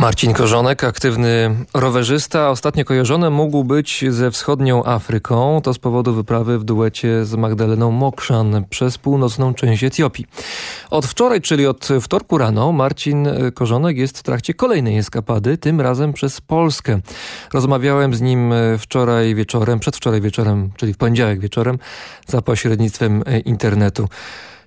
Marcin Korzonek, aktywny rowerzysta, ostatnio kojarzony mógł być ze wschodnią Afryką. To z powodu wyprawy w duecie z Magdaleną Mokrzan przez północną część Etiopii. Od wczoraj, czyli od wtorku rano, Marcin Korzonek jest w trakcie kolejnej eskapady, tym razem przez Polskę. Rozmawiałem z nim wczoraj wieczorem, przedwczoraj wieczorem, czyli w poniedziałek wieczorem, za pośrednictwem internetu.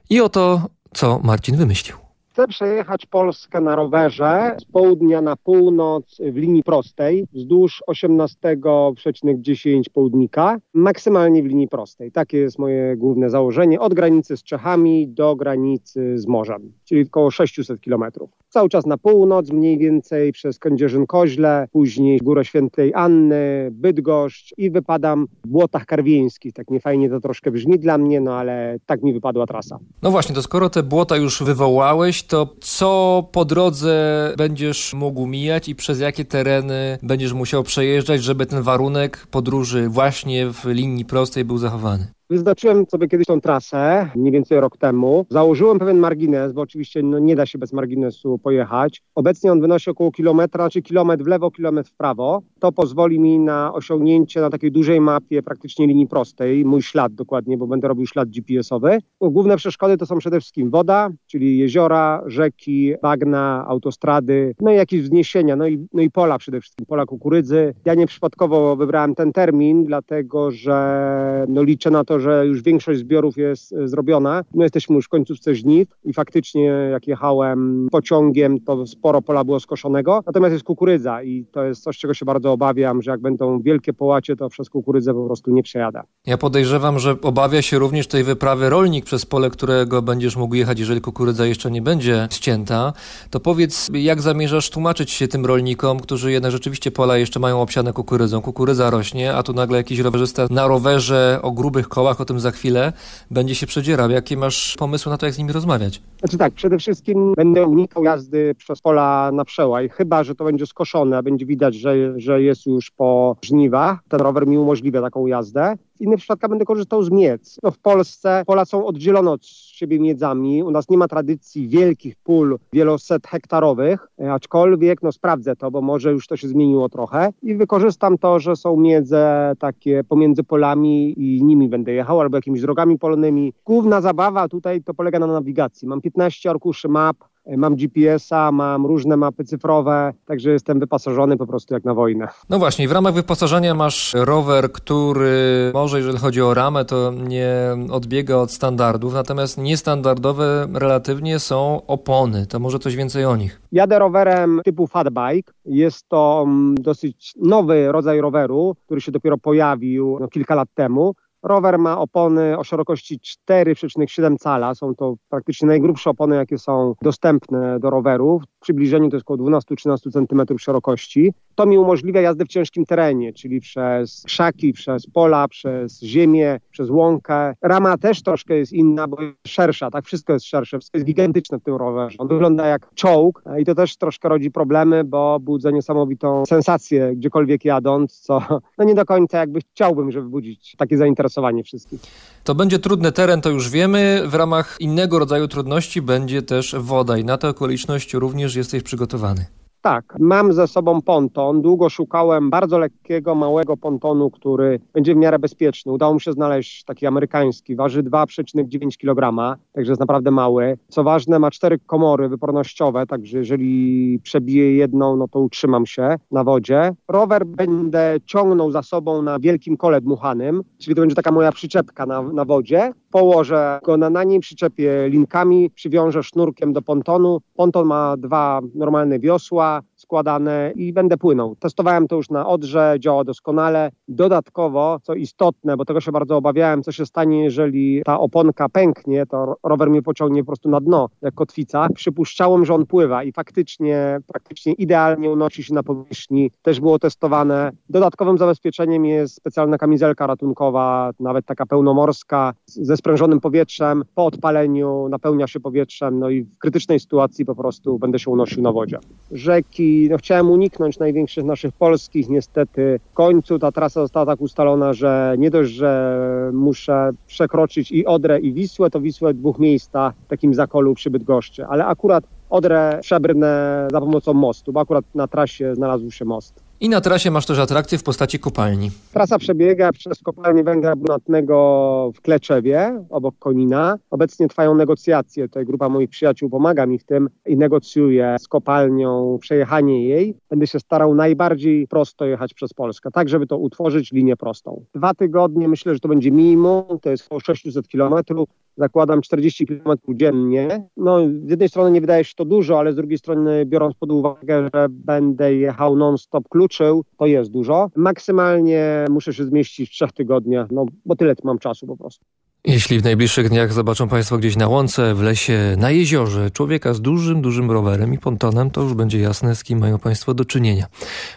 I oto, co Marcin wymyślił. Chcę przejechać Polskę na rowerze z południa na północ w linii prostej wzdłuż 18,10 południka, maksymalnie w linii prostej. Takie jest moje główne założenie. Od granicy z Czechami do granicy z morzem, czyli około 600 kilometrów. Cały czas na północ, mniej więcej przez Kędzierzyn-Koźle, później Górę Świętej Anny, Bydgoszcz i wypadam w Błotach Karwieńskich. Tak niefajnie to troszkę brzmi dla mnie, no ale tak mi wypadła trasa. No właśnie, to skoro te błota już wywołałeś, to co po drodze będziesz mógł mijać i przez jakie tereny będziesz musiał przejeżdżać, żeby ten warunek podróży właśnie w linii prostej był zachowany? Wyznaczyłem sobie kiedyś tą trasę, mniej więcej rok temu. Założyłem pewien margines, bo oczywiście no, nie da się bez marginesu pojechać. Obecnie on wynosi około kilometra, czy kilometr w lewo, kilometr w prawo. To pozwoli mi na osiągnięcie na takiej dużej mapie praktycznie linii prostej, mój ślad dokładnie, bo będę robił ślad GPS-owy. Główne przeszkody to są przede wszystkim woda, czyli jeziora, rzeki, bagna, autostrady, no i jakieś wzniesienia, no i, no i pola przede wszystkim, pola kukurydzy. Ja nieprzypadkowo wybrałem ten termin, dlatego że no, liczę na to, że już większość zbiorów jest e, zrobiona. No jesteśmy już w końcówce żniw i faktycznie jak jechałem pociągiem, to sporo pola było skoszonego. Natomiast jest kukurydza i to jest coś, czego się bardzo obawiam, że jak będą wielkie połacie, to przez kukurydzę po prostu nie przejada. Ja podejrzewam, że obawia się również tej wyprawy rolnik przez pole, którego będziesz mógł jechać, jeżeli kukurydza jeszcze nie będzie ścięta. To powiedz, jak zamierzasz tłumaczyć się tym rolnikom, którzy jednak rzeczywiście pola jeszcze mają obsiane kukurydzą. Kukurydza rośnie, a tu nagle jakiś rowerzysta na rowerze o grubych kołach o tym za chwilę, będzie się przedzierał. Jakie masz pomysły na to, jak z nimi rozmawiać? Znaczy tak, przede wszystkim będę unikał jazdy przez pola na przełaj, chyba, że to będzie skoszone, będzie widać, że, że jest już po żniwach. Ten rower mi umożliwia taką jazdę. W innych przypadkach będę korzystał z miec. No w Polsce pola są oddzielone od siebie miedzami. U nas nie ma tradycji wielkich pól wieloset hektarowych, e, aczkolwiek no sprawdzę to, bo może już to się zmieniło trochę i wykorzystam to, że są miedze takie pomiędzy polami i nimi będę jechał albo jakimiś drogami polnymi. Główna zabawa tutaj to polega na nawigacji. Mam 15 arkuszy map, E, mam GPS-a, mam różne mapy cyfrowe, także jestem wyposażony po prostu jak na wojnę. No właśnie, w ramach wyposażenia masz rower, który może, jeżeli chodzi o ramę, to nie odbiega od standardów, natomiast niestandardowe relatywnie są opony. To może coś więcej o nich. Jadę rowerem typu fatbike. Jest to mm, dosyć nowy rodzaj roweru, który się dopiero pojawił no, kilka lat temu. Rower ma opony o szerokości 4,7 cala. Są to praktycznie najgrubsze opony, jakie są dostępne do rowerów. W przybliżeniu to jest około 12-13 cm szerokości. To mi umożliwia jazdę w ciężkim terenie, czyli przez krzaki, przez pola, przez ziemię, przez łąkę. Rama też troszkę jest inna, bo jest szersza, tak? Wszystko jest szersze, wszystko jest gigantyczne w tym rowerze. On wygląda jak czołg i to też troszkę rodzi problemy, bo budzi niesamowitą sensację gdziekolwiek jadąc, co no nie do końca jakby chciałbym, żeby budzić takie zainteresowanie wszystkich. To będzie trudny teren, to już wiemy. W ramach innego rodzaju trudności będzie też woda i na tę okoliczność również jesteś przygotowany. Tak, mam ze sobą ponton. Długo szukałem bardzo lekkiego, małego pontonu, który będzie w miarę bezpieczny. Udało mi się znaleźć taki amerykański, waży 2,9 kg, także jest naprawdę mały. Co ważne, ma cztery komory wypornościowe, także jeżeli przebiję jedną, no to utrzymam się na wodzie. Rower będę ciągnął za sobą na wielkim kole dmuchanym, czyli to będzie taka moja przyczepka na, na wodzie. Położę go na, na niej, przyczepię linkami, przywiążę sznurkiem do pontonu. Ponton ma dwa normalne wiosła, uh, składane i będę płynął. Testowałem to już na Odrze, działa doskonale. Dodatkowo, co istotne, bo tego się bardzo obawiałem, co się stanie, jeżeli ta oponka pęknie, to rower mnie pociągnie po prostu na dno, jak kotwica. Przypuszczałem, że on pływa i faktycznie, praktycznie idealnie unosi się na powierzchni. Też było testowane. Dodatkowym zabezpieczeniem jest specjalna kamizelka ratunkowa, nawet taka pełnomorska, ze sprężonym powietrzem. Po odpaleniu napełnia się powietrzem, no i w krytycznej sytuacji po prostu będę się unosił na wodzie. Rzeki no, chciałem uniknąć największych naszych polskich. Niestety w końcu ta trasa została tak ustalona, że nie dość, że muszę przekroczyć i Odrę i Wisłę, to Wisłę w dwóch miejscach w takim zakolu przy Bydgoszczy. Ale akurat Odrę przebrnę za pomocą mostu, bo akurat na trasie znalazł się most. I na trasie masz też atrakcję w postaci kopalni. Trasa przebiega przez kopalnię węgla brunatnego w Kleczewie, obok Konina. Obecnie trwają negocjacje. Tutaj grupa moich przyjaciół pomaga mi w tym i negocjuje z kopalnią przejechanie jej. Będę się starał najbardziej prosto jechać przez Polskę, tak żeby to utworzyć linię prostą. Dwa tygodnie myślę, że to będzie minimum, to jest około 600 kilometrów zakładam 40 km dziennie. No, z jednej strony nie wydaje się to dużo, ale z drugiej strony biorąc pod uwagę, że będę jechał non-stop kluczył, to jest dużo. Maksymalnie muszę się zmieścić w trzech tygodniach, no bo tyle mam czasu po prostu. Jeśli w najbliższych dniach zobaczą Państwo gdzieś na łące, w lesie, na jeziorze człowieka z dużym, dużym rowerem i pontonem, to już będzie jasne, z kim mają Państwo do czynienia.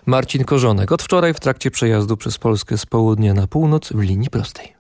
Marcin Korzonek od wczoraj w trakcie przejazdu przez Polskę z południa na północ w linii prostej.